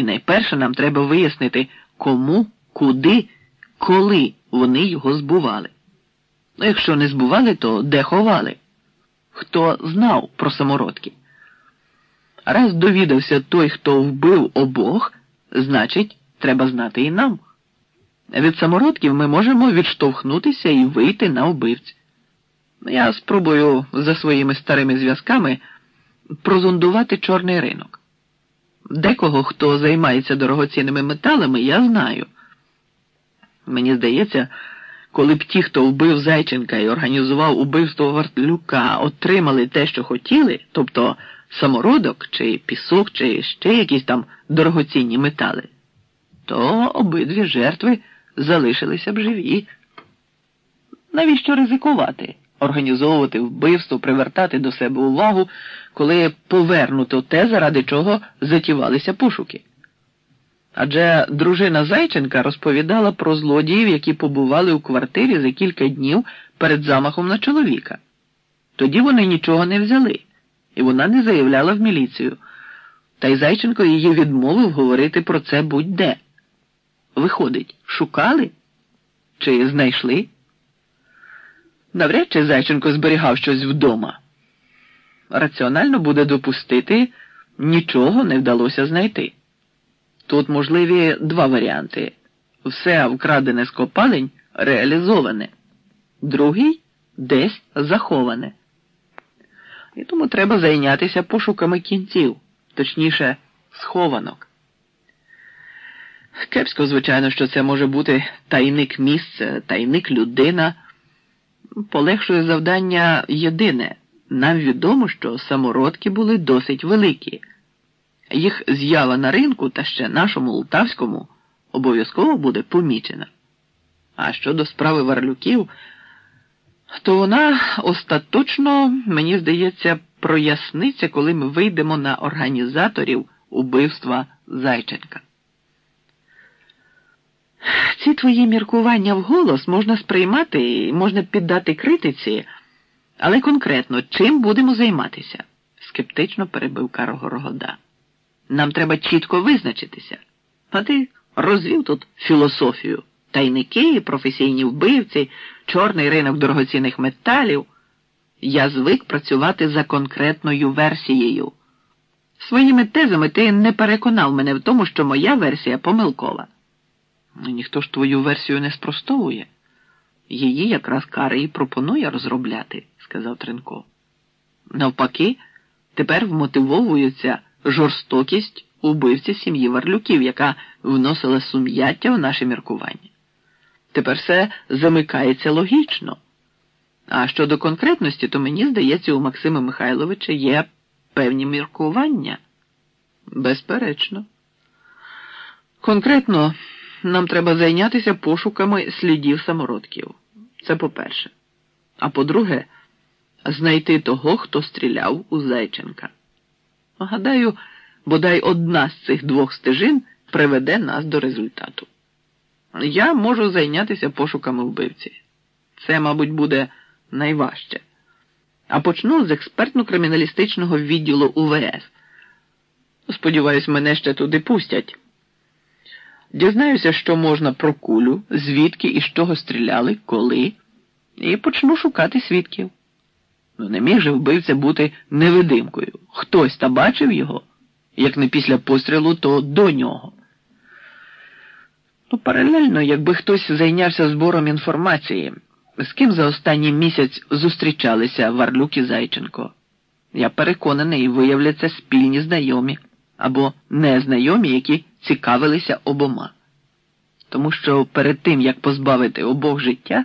І найперше нам треба вияснити, кому, куди, коли вони його збували. Ну, якщо не збували, то де ховали? Хто знав про самородки? Раз довідався той, хто вбив обох, значить, треба знати і нам. Від самородків ми можемо відштовхнутися і вийти на вбивць. Я спробую за своїми старими зв'язками прозондувати чорний ринок. Декого, хто займається дорогоцінними металами, я знаю. Мені здається, коли б ті, хто вбив Зайченка і організував убивство Вартлюка, отримали те, що хотіли, тобто самородок, чи пісок, чи ще якісь там дорогоцінні метали, то обидві жертви залишилися б живі. Навіщо ризикувати, організовувати вбивство, привертати до себе увагу, коли повернуто те, заради чого затівалися пошуки? Адже дружина Зайченка розповідала про злодіїв, які побували у квартирі за кілька днів перед замахом на чоловіка. Тоді вони нічого не взяли, і вона не заявляла в міліцію. Та й Зайченко її відмовив говорити про це будь-де. Виходить, шукали чи знайшли? Навряд чи Зайченко зберігав щось вдома. Раціонально буде допустити, нічого не вдалося знайти. Тут можливі два варіанти. Все вкрадене з копалень реалізоване, другий десь заховане. І тому треба зайнятися пошуками кінців, точніше, схованок. Кепсько, звичайно, що це може бути тайник місця, тайник людина. Полегшує завдання єдине. Нам відомо, що самородки були досить великі. Їх з'ява на ринку та ще нашому Лтавському обов'язково буде помічена. А щодо справи Варлюків, то вона остаточно, мені здається, проясниться, коли ми вийдемо на організаторів убивства Зайченка. Ці твої міркування вголос можна сприймати і можна піддати критиці, але конкретно чим будемо займатися? скептично перебив Каро Горогода. Нам треба чітко визначитися. А ти розвів тут філософію, тайники, професійні вбивці, чорний ринок дорогоцінних металів. Я звик працювати за конкретною версією. Своїми тезами ти не переконав мене в тому, що моя версія помилкова. Ніхто ж твою версію не спростовує. Її якраз Кари і пропонує розробляти, сказав Тренко. Навпаки, тепер вмотивовується жорстокість убивці сім'ї Варлюків, яка вносила сум'яття в наше міркування. Тепер все замикається логічно. А щодо конкретності, то мені здається, у Максима Михайловича є певні міркування. Безперечно. Конкретно нам треба зайнятися пошуками слідів самородків. Це по-перше. А по-друге, знайти того, хто стріляв у Зайченка. Гадаю, бодай одна з цих двох стежин приведе нас до результату. Я можу зайнятися пошуками вбивці. Це, мабуть, буде найважче. А почну з експертно-криміналістичного відділу УВС. Сподіваюсь, мене ще туди пустять. Дізнаюся, що можна про кулю, звідки і з чого стріляли, коли, і почну шукати свідків. Ну, не міг же вбивця бути невидимкою. Хтось та бачив його, як не після пострілу, то до нього. Ну, паралельно, якби хтось зайнявся збором інформації, з ким за останній місяць зустрічалися Варлюк і Зайченко. Я переконаний, виявляться спільні знайомі або незнайомі, які цікавилися обома. Тому що перед тим, як позбавити обох життя,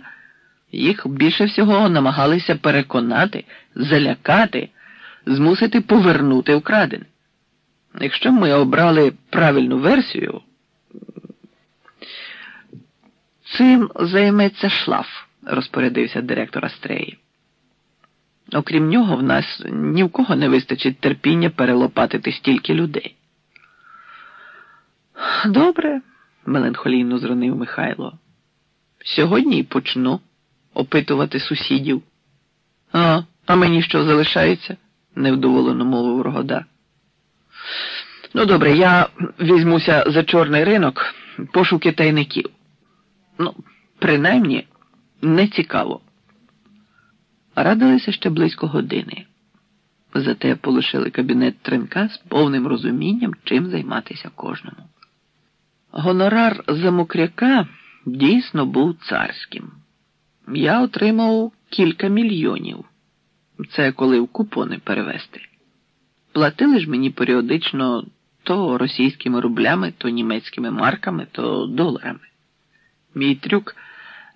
їх більше всього намагалися переконати, залякати, змусити повернути украдене. Якщо ми обрали правильну версію, цим займеться шлаф, розпорядився директор Астреї. Окрім нього, в нас ні в кого не вистачить терпіння перелопатити стільки людей. Добре, меланхолійно зронив Михайло. Сьогодні й почну опитувати сусідів. А, а мені що залишається? невдоволено мовив Рогода. Ну, добре, я візьмуся за чорний ринок, пошуки тайників. Ну, принаймні, не цікаво. Радилися ще близько години. Зате полишили кабінет тринка з повним розумінням, чим займатися кожному. Гонорар за мокряка дійсно був царським. Я отримав кілька мільйонів. Це коли в купони перевести. Платили ж мені періодично то російськими рублями, то німецькими марками, то доларами. Мій трюк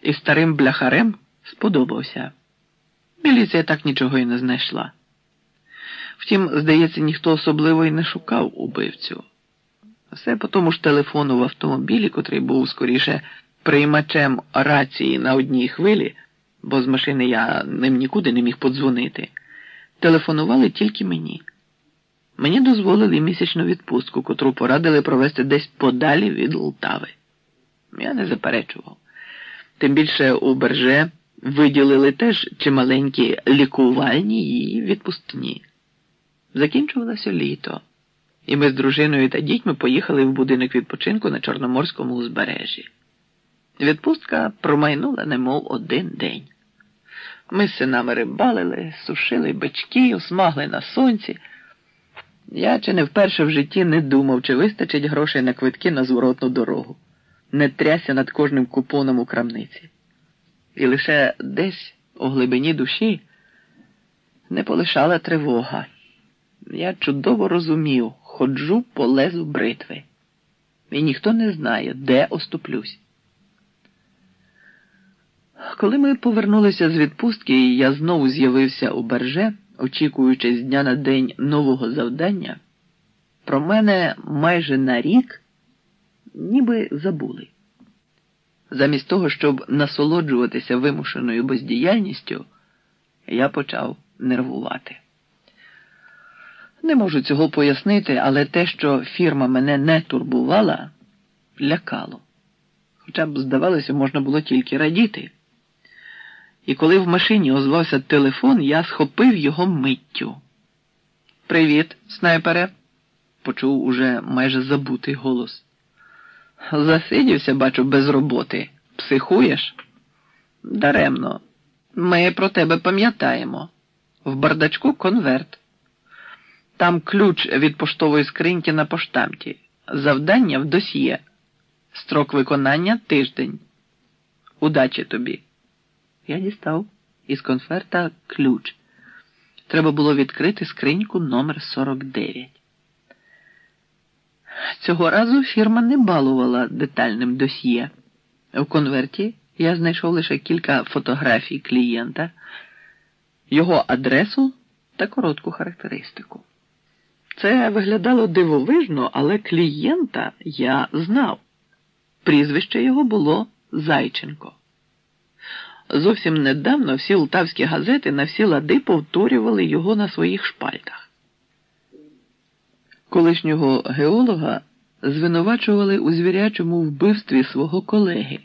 із старим бляхарем сподобався. Міліція так нічого і не знайшла. Втім, здається, ніхто особливо і не шукав убивцю. Все по тому ж телефону в автомобілі, котрий був скоріше приймачем рації на одній хвилі, бо з машини я ним нікуди не міг подзвонити, телефонували тільки мені. Мені дозволили місячну відпустку, котру порадили провести десь подалі від Лтави. Я не заперечував. Тим більше у Берже виділили теж чималенькі лікувальні і відпускні. Закінчувалося літо, і ми з дружиною та дітьми поїхали в будинок відпочинку на Чорноморському узбережжі. Відпустка промайнула немов один день. Ми з синами рибалили, сушили бички, осмагли на сонці. Я чи не вперше в житті не думав, чи вистачить грошей на квитки на зворотну дорогу, не тряся над кожним купоном у крамниці. І лише десь у глибині душі не полишала тривога. Я чудово розумів, ходжу по лезу бритви, і ніхто не знає, де оступлюсь. Коли ми повернулися з відпустки, і я знову з'явився у берже, очікуючи з дня на день нового завдання, про мене майже на рік ніби забули. Замість того, щоб насолоджуватися вимушеною бездіяльністю, я почав нервувати. Не можу цього пояснити, але те, що фірма мене не турбувала, лякало. Хоча б, здавалося, можна було тільки радіти. І коли в машині озвався телефон, я схопив його миттю. Привіт, снайпере, почув уже майже забутий голос. Засидівся, бачу, без роботи. Психуєш? Даремно. Ми про тебе пам'ятаємо. В бардачку конверт. Там ключ від поштової скриньки на поштамті. Завдання в досьє. Строк виконання тиждень. Удачі тобі. Я дістав із конверта ключ. Треба було відкрити скриньку номер 49. Цього разу фірма не балувала детальним досьє. В конверті я знайшов лише кілька фотографій клієнта, його адресу та коротку характеристику. Це виглядало дивовижно, але клієнта я знав. Прізвище його було Зайченко. Зовсім недавно всі лтавські газети на всі лади повторювали його на своїх шпальтах. Колишнього геолога звинувачували у звірячому вбивстві свого колеги.